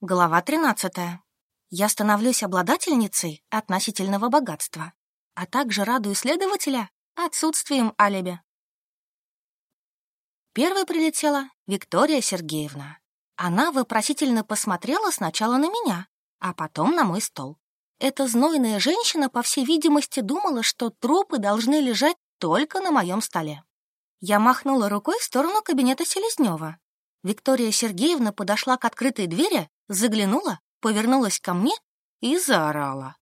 Глава 13. Я становлюсь обладательницей относительного богатства, а также радую следователя отсутствием алиби. Первой прилетела Виктория Сергеевна. Она вопросительно посмотрела сначала на меня, а потом на мой стол. Эта знойная женщина, по всей видимости, думала, что трупы должны лежать только на моем столе. Я махнула рукой в сторону кабинета Селезнева. Виктория Сергеевна подошла к открытой двери заглянула, повернулась ко мне и заорала.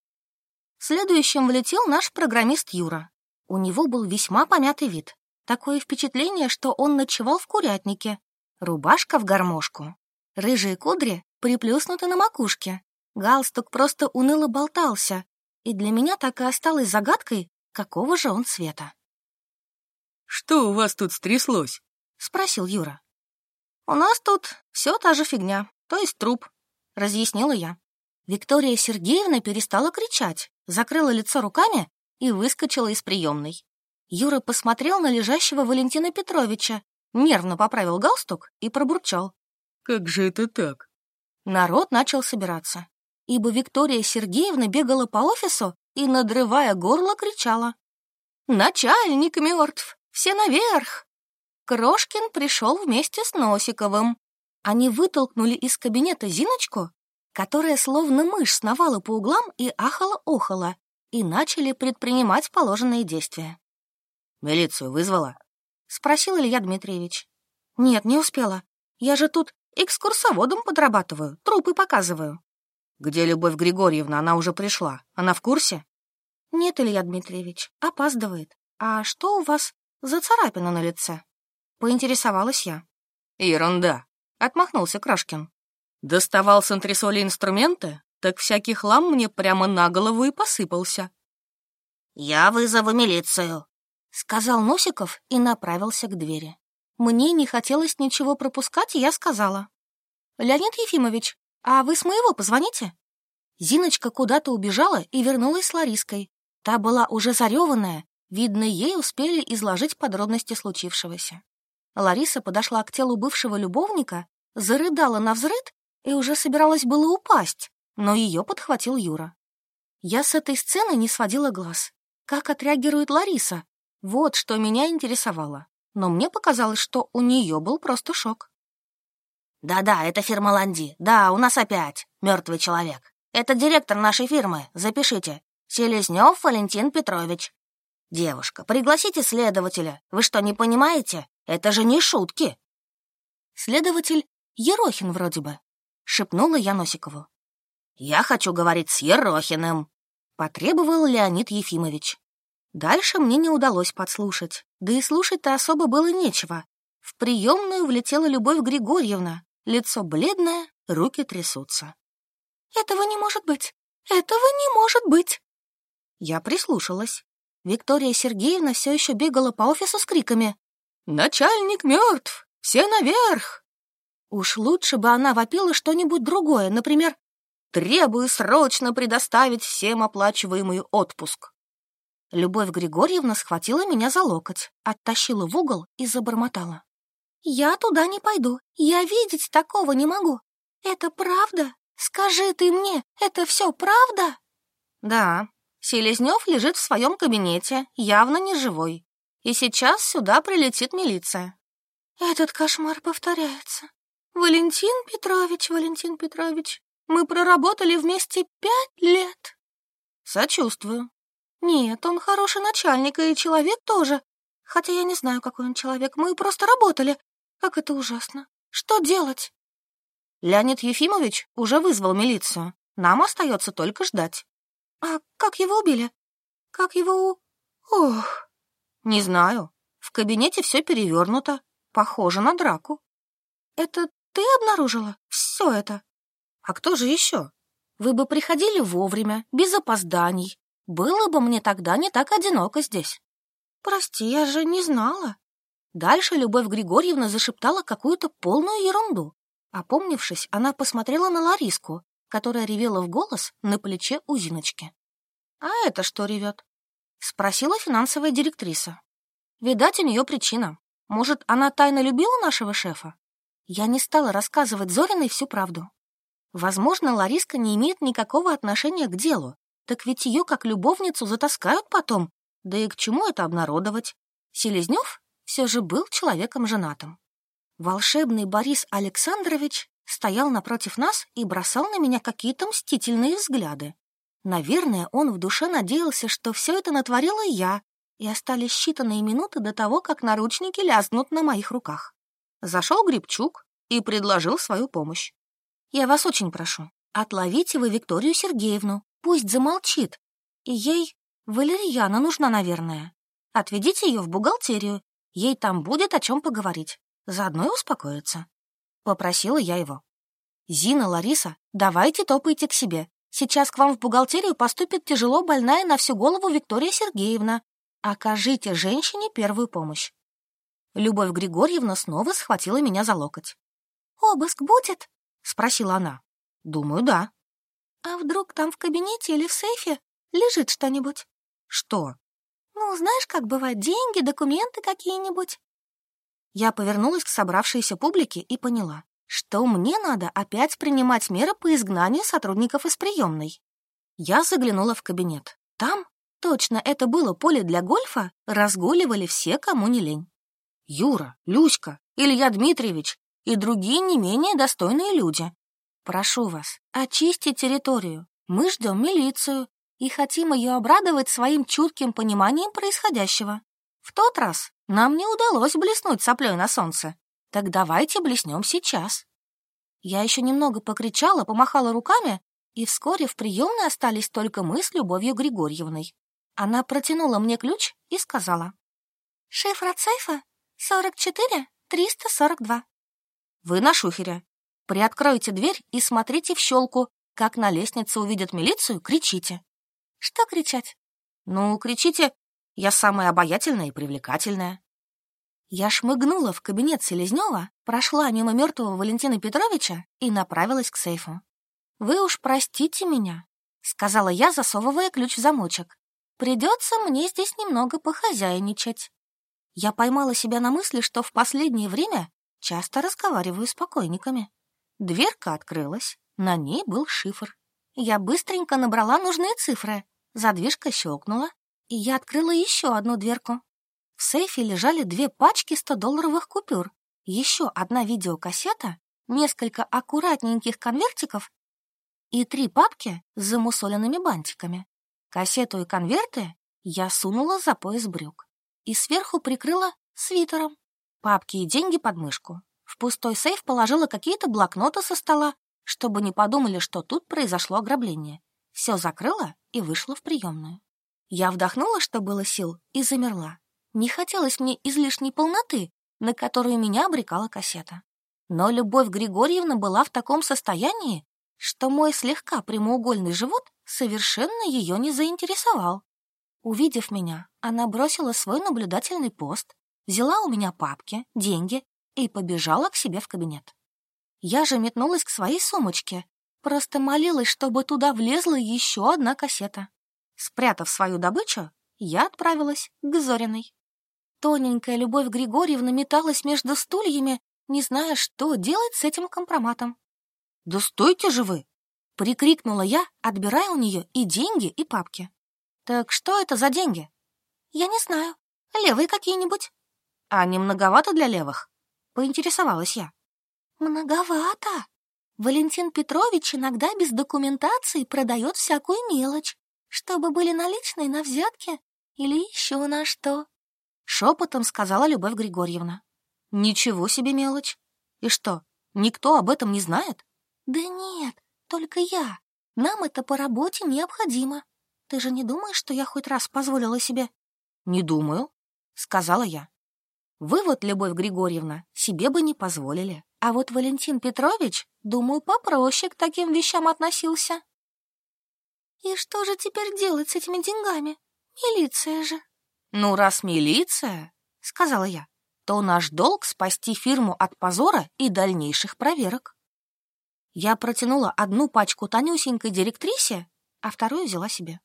Следующим влетел наш программист Юра. У него был весьма помятый вид. Такое впечатление, что он ночевал в курятнике. Рубашка в гармошку. Рыжие кудри приплюснуты на макушке. Галстук просто уныло болтался. И для меня так и осталось загадкой, какого же он цвета. «Что у вас тут стряслось?» — спросил Юра. «У нас тут все та же фигня, то есть труп», — разъяснила я. Виктория Сергеевна перестала кричать, закрыла лицо руками и выскочила из приемной. Юра посмотрел на лежащего Валентина Петровича, нервно поправил галстук и пробурчал. «Как же это так?» Народ начал собираться, ибо Виктория Сергеевна бегала по офису и, надрывая горло, кричала. «Начальник мертв! Все наверх!» Крошкин пришел вместе с Носиковым. Они вытолкнули из кабинета Зиночку, которая словно мышь сновала по углам и ахала-охала, и начали предпринимать положенные действия. «Милицию вызвала?» — спросил Илья Дмитриевич. «Нет, не успела. Я же тут экскурсоводом подрабатываю, трупы показываю». «Где Любовь Григорьевна? Она уже пришла. Она в курсе?» «Нет, Илья Дмитриевич, опаздывает. А что у вас за царапина на лице?» Поинтересовалась я. «Ерунда. — отмахнулся Крашкин. «Доставал с антресоли инструменты, так всякий хлам мне прямо на голову и посыпался». «Я вызову милицию», — сказал Носиков и направился к двери. Мне не хотелось ничего пропускать, и я сказала. «Леонид Ефимович, а вы с моего позвоните?» Зиночка куда-то убежала и вернулась с Лариской. Та была уже зареванная, видно, ей успели изложить подробности случившегося. Лариса подошла к телу бывшего любовника, зарыдала на взрыд и уже собиралась было упасть, но ее подхватил Юра. Я с этой сцены не сводила глаз. Как отреагирует Лариса? Вот что меня интересовало. Но мне показалось, что у нее был просто шок. «Да-да, это фирма Ланди. Да, у нас опять мертвый человек. Это директор нашей фирмы. Запишите. Селезнев Валентин Петрович. Девушка, пригласите следователя. Вы что, не понимаете? Это же не шутки!» «Следователь Ерохин вроде бы», — шепнула я Носикову. «Я хочу говорить с Ерохиным», — потребовал Леонид Ефимович. Дальше мне не удалось подслушать, да и слушать-то особо было нечего. В приемную влетела Любовь Григорьевна, лицо бледное, руки трясутся. «Этого не может быть! Этого не может быть!» Я прислушалась. Виктория Сергеевна все еще бегала по офису с криками «Начальник мертв! Все наверх!» Уж лучше бы она вопила что-нибудь другое, например, «Требую срочно предоставить всем оплачиваемый отпуск». Любовь Григорьевна схватила меня за локоть, оттащила в угол и забормотала. «Я туда не пойду, я видеть такого не могу. Это правда? Скажи ты мне, это все правда?» «Да, Селезнев лежит в своем кабинете, явно не живой и сейчас сюда прилетит милиция. Этот кошмар повторяется. Валентин Петрович, Валентин Петрович, мы проработали вместе пять лет. Сочувствую. Нет, он хороший начальник и человек тоже. Хотя я не знаю, какой он человек. Мы просто работали. Как это ужасно. Что делать? Леонид Ефимович уже вызвал милицию. Нам остается только ждать. А как его убили? Как его у... Ох... «Не знаю. В кабинете все перевернуто. Похоже на драку». «Это ты обнаружила все это?» «А кто же еще? Вы бы приходили вовремя, без опозданий. Было бы мне тогда не так одиноко здесь». «Прости, я же не знала». Дальше Любовь Григорьевна зашептала какую-то полную ерунду. Опомнившись, она посмотрела на Лариску, которая ревела в голос на плече у Зиночки. «А это что ревет?» — спросила финансовая директриса. «Видать, у нее причина. Может, она тайно любила нашего шефа?» Я не стала рассказывать Зориной всю правду. Возможно, Лариска не имеет никакого отношения к делу, так ведь ее как любовницу затаскают потом, да и к чему это обнародовать? Селезнев все же был человеком женатым. Волшебный Борис Александрович стоял напротив нас и бросал на меня какие-то мстительные взгляды. Наверное, он в душе надеялся, что все это натворила я, и остались считанные минуты до того, как наручники лязнут на моих руках. Зашел Грибчук и предложил свою помощь. «Я вас очень прошу, отловите вы Викторию Сергеевну, пусть замолчит. И ей валерьяна нужна, наверное. Отведите ее в бухгалтерию, ей там будет о чем поговорить, заодно и успокоиться». Попросила я его. «Зина, Лариса, давайте топайте к себе. Сейчас к вам в бухгалтерию поступит тяжело больная на всю голову Виктория Сергеевна. Окажите женщине первую помощь. Любовь Григорьевна снова схватила меня за локоть. «Обыск будет?» — спросила она. «Думаю, да». «А вдруг там в кабинете или в сейфе лежит что-нибудь?» «Что?» «Ну, знаешь, как бывают деньги, документы какие-нибудь». Я повернулась к собравшейся публике и поняла, что мне надо опять принимать меры по изгнанию сотрудников из приемной. Я заглянула в кабинет. Там Точно, это было поле для гольфа, разгуливали все, кому не лень. Юра, Люська, Илья Дмитриевич и другие не менее достойные люди. Прошу вас, очистите территорию. Мы ждем милицию и хотим ее обрадовать своим чутким пониманием происходящего. В тот раз нам не удалось блеснуть соплей на солнце. Так давайте блеснем сейчас. Я еще немного покричала, помахала руками, и вскоре в приемной остались только мы с Любовью Григорьевной. Она протянула мне ключ и сказала. «Шифр от сейфа 44-342». «Вы на шухере. Приоткройте дверь и смотрите в щелку. Как на лестнице увидят милицию, кричите». «Что кричать?» «Ну, кричите, я самая обаятельная и привлекательная». Я шмыгнула в кабинет Селезнева, прошла мимо мертвого Валентина Петровича и направилась к сейфу. «Вы уж простите меня», — сказала я, засовывая ключ в замочек. Придется мне здесь немного похозяйничать. Я поймала себя на мысли, что в последнее время часто разговариваю с покойниками. Дверка открылась, на ней был шифр. Я быстренько набрала нужные цифры, задвижка щелкнула, и я открыла еще одну дверку. В сейфе лежали две пачки 100-долларовых купюр, еще одна видеокассета, несколько аккуратненьких конвертиков и три папки с замусоленными бантиками. Кассету и конверты я сунула за пояс брюк и сверху прикрыла свитером. Папки и деньги под мышку. В пустой сейф положила какие-то блокноты со стола, чтобы не подумали, что тут произошло ограбление. Все закрыла и вышла в приемную. Я вдохнула, что было сил, и замерла. Не хотелось мне излишней полноты, на которую меня обрекала кассета. Но Любовь Григорьевна была в таком состоянии, что мой слегка прямоугольный живот совершенно ее не заинтересовал. Увидев меня, она бросила свой наблюдательный пост, взяла у меня папки, деньги и побежала к себе в кабинет. Я же метнулась к своей сумочке, просто молилась, чтобы туда влезла еще одна кассета. Спрятав свою добычу, я отправилась к Зориной. Тоненькая Любовь Григорьевна металась между стульями, не зная, что делать с этим компроматом. «Да стойте же вы!» — прикрикнула я, отбирая у нее и деньги, и папки. «Так что это за деньги?» «Я не знаю. Левые какие-нибудь?» «А не многовато для левых?» — поинтересовалась я. «Многовато. Валентин Петрович иногда без документации продает всякую мелочь, чтобы были наличные на взятки или еще на что», — шепотом сказала Любовь Григорьевна. «Ничего себе мелочь! И что, никто об этом не знает?» «Да нет, только я. Нам это по работе необходимо. Ты же не думаешь, что я хоть раз позволила себе?» «Не думаю», — сказала я. «Вы вот, Любовь Григорьевна, себе бы не позволили. А вот Валентин Петрович, думаю, попроще к таким вещам относился». «И что же теперь делать с этими деньгами? Милиция же». «Ну, раз милиция», — сказала я, то наш долг спасти фирму от позора и дальнейших проверок. Я протянула одну пачку тонюсенькой директрисе, а вторую взяла себе.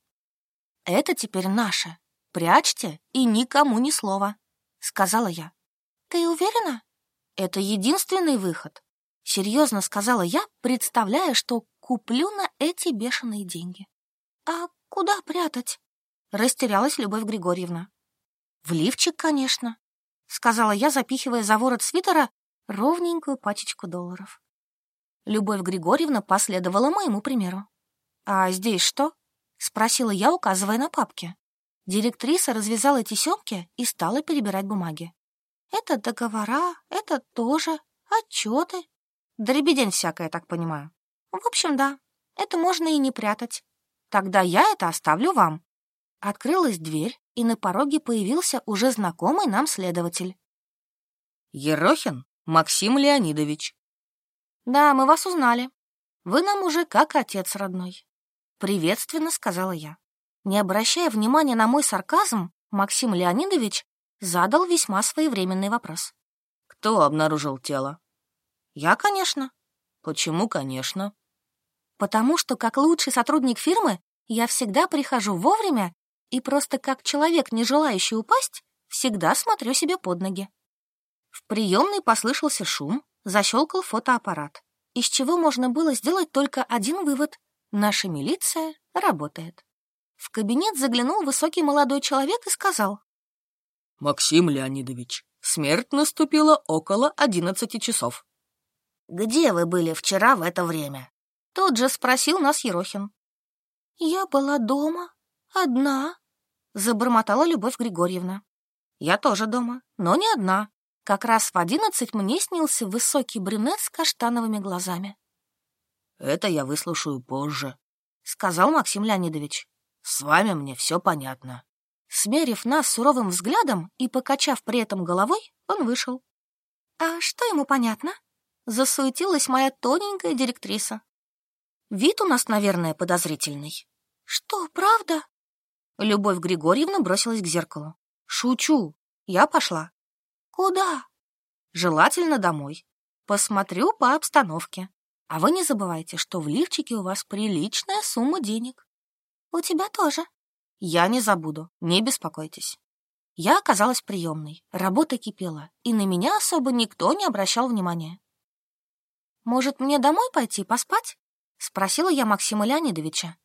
«Это теперь наше. Прячьте и никому ни слова», — сказала я. «Ты уверена?» «Это единственный выход», — серьезно сказала я, представляя, что куплю на эти бешеные деньги. А куда прятать? Растерялась Любовь Григорьевна. В лифчик, конечно, сказала я, запихивая за ворот свитера ровненькую пачечку долларов. Любовь Григорьевна последовала моему примеру. «А здесь что?» — спросила я, указывая на папки. Директриса развязала тесемки и стала перебирать бумаги. «Это договора, это тоже, отчеты. Дребедень всякое, так понимаю. В общем, да, это можно и не прятать. Тогда я это оставлю вам». Открылась дверь, и на пороге появился уже знакомый нам следователь. «Ерохин Максим Леонидович». «Да, мы вас узнали. Вы нам уже как отец родной», — приветственно сказала я. Не обращая внимания на мой сарказм, Максим Леонидович задал весьма своевременный вопрос. «Кто обнаружил тело?» «Я, конечно». «Почему, конечно?» «Потому что, как лучший сотрудник фирмы, я всегда прихожу вовремя и просто как человек, не желающий упасть, всегда смотрю себе под ноги». В приемной послышался шум, защелкал фотоаппарат, из чего можно было сделать только один вывод — наша милиция работает. В кабинет заглянул высокий молодой человек и сказал. «Максим Леонидович, смерть наступила около одиннадцати часов». «Где вы были вчера в это время?» Тот же спросил нас Ерохин. «Я была дома, одна», — забормотала Любовь Григорьевна. «Я тоже дома, но не одна. Как раз в одиннадцать мне снился высокий брюнет с каштановыми глазами. «Это я выслушаю позже», — сказал Максим Леонидович. «С вами мне все понятно». Смерив нас суровым взглядом и покачав при этом головой, он вышел. «А что ему понятно?» — засуетилась моя тоненькая директриса. «Вид у нас, наверное, подозрительный». «Что, правда?» Любовь Григорьевна бросилась к зеркалу. «Шучу. Я пошла. Куда? Желательно домой. Посмотрю по обстановке. А вы не забывайте, что в лифчике у вас приличная сумма денег. У тебя тоже. Я не забуду, не беспокойтесь. Я оказалась приемной, работа кипела, и на меня особо никто не обращал внимания. «Может, мне домой пойти поспать?» — спросила я Максима Леонидовича.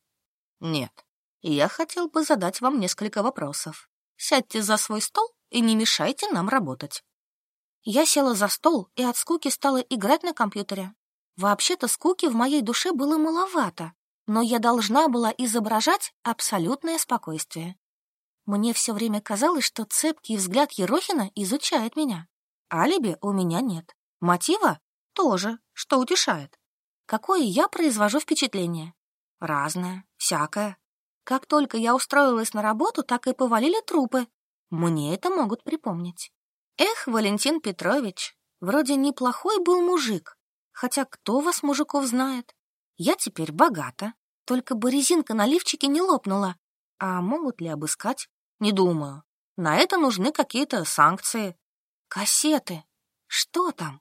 «Нет, я хотел бы задать вам несколько вопросов. Сядьте за свой стол и не мешайте нам работать. Я села за стол и от скуки стала играть на компьютере. Вообще-то скуки в моей душе было маловато, но я должна была изображать абсолютное спокойствие. Мне все время казалось, что цепкий взгляд Ерохина изучает меня. Алиби у меня нет. Мотива тоже, что утешает. Какое я произвожу впечатление? Разное, всякое. Как только я устроилась на работу, так и повалили трупы, мне это могут припомнить. Эх, Валентин Петрович, вроде неплохой был мужик. Хотя кто вас, мужиков, знает? Я теперь богата, только бы резинка на лифчике не лопнула. А могут ли обыскать? Не думаю. На это нужны какие-то санкции. Кассеты. Что там?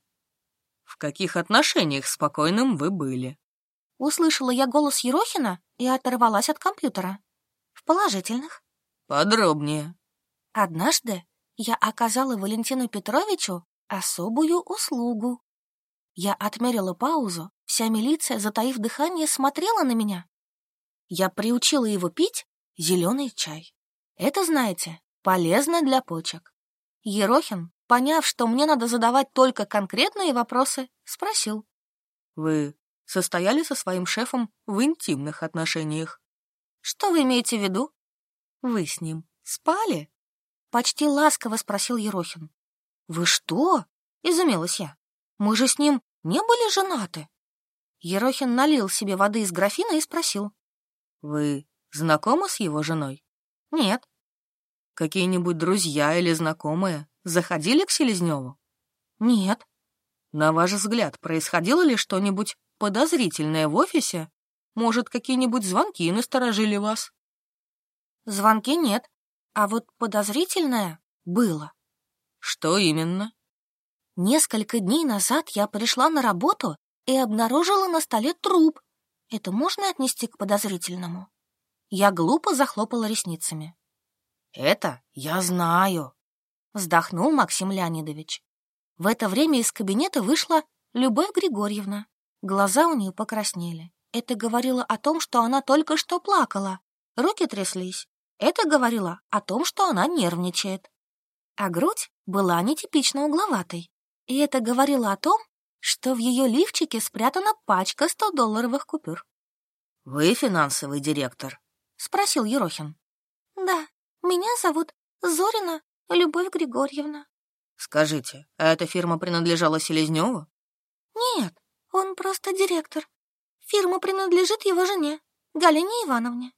В каких отношениях спокойным вы были? Услышала я голос Ерохина и оторвалась от компьютера. В положительных. Подробнее. Однажды я оказала Валентину Петровичу особую услугу. Я отмерила паузу, вся милиция, затаив дыхание, смотрела на меня. Я приучила его пить зеленый чай. Это, знаете, полезно для почек. Ерохин, поняв, что мне надо задавать только конкретные вопросы, спросил. «Вы состояли со своим шефом в интимных отношениях?» «Что вы имеете в виду?» «Вы с ним спали?» Почти ласково спросил Ерохин. «Вы что?» — изумилась я. «Мы же с ним не были женаты». Ерохин налил себе воды из графина и спросил. «Вы знакомы с его женой?» «Нет». «Какие-нибудь друзья или знакомые заходили к Селезневу?» «Нет». «На ваш взгляд, происходило ли что-нибудь подозрительное в офисе? Может, какие-нибудь звонки насторожили вас?» «Звонки нет. А вот подозрительное было. Что именно? Несколько дней назад я пришла на работу и обнаружила на столе труп. Это можно отнести к подозрительному? Я глупо захлопала ресницами. Это я знаю, вздохнул Максим Леонидович. В это время из кабинета вышла Любовь Григорьевна. Глаза у нее покраснели, Это говорило о том, что она только что плакала. Руки тряслись. Это говорило о том, что она нервничает. А грудь была нетипично угловатой. И это говорило о том, что в ее лифчике спрятана пачка 100-долларовых купюр. «Вы финансовый директор?» — спросил Ерохин. «Да, меня зовут Зорина Любовь Григорьевна». «Скажите, а эта фирма принадлежала Селезневу?» «Нет, он просто директор. Фирма принадлежит его жене, Галине Ивановне».